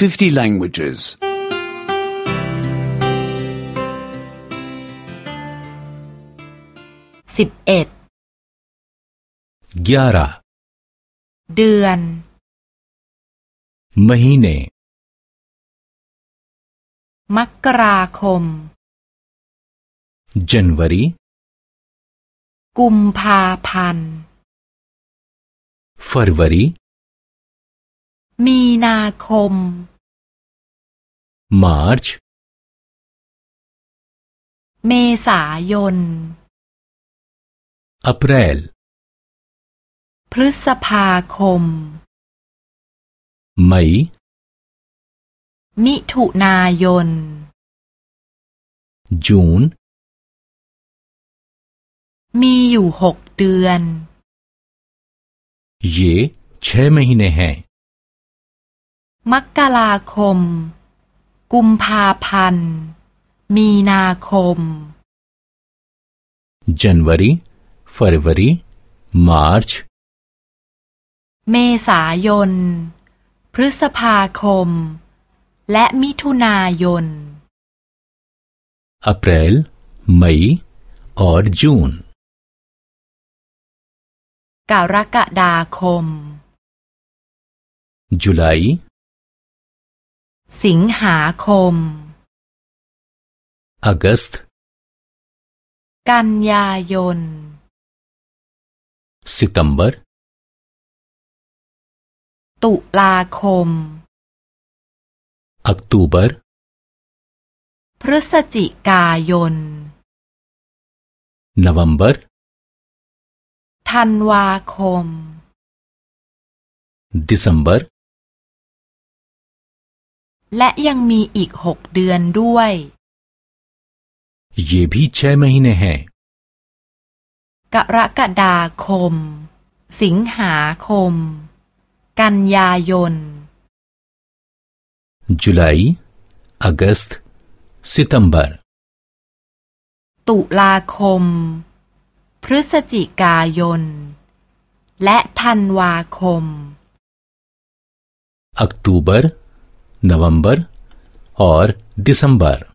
50 languages. สิบเอ็ด ग्यारह เดือน महीने มกราคม जनवरी กุมภาพันธ์ फरवरी มีนาคม मार्च เมษายน अप्रैल พฤษภาคม मई มิถุนายน जून มีอยู่หกเดือน ये छह महीने हैं มกราคม กุมภาพันธ์ มีนาคม जनवरी फरवरी मार्च เมษายน พฤษภาคม และมิถุนายน अप्रैल मई और जून กรกฎาคม जुलाई สิงหาคม August กันยายน September ตุลาคม October พฤศจิกายน November ธันวาคม December และยังมีอีกหกเดือนด้วย ये भी छह महीने हैं กรกฎาคม สิงหาคม กันยายน जुलाई अगस्त सितंबर ตุลาคม พฤศจิกายน และธันวาคม अक्टूबर नवंबर और दिसंबर।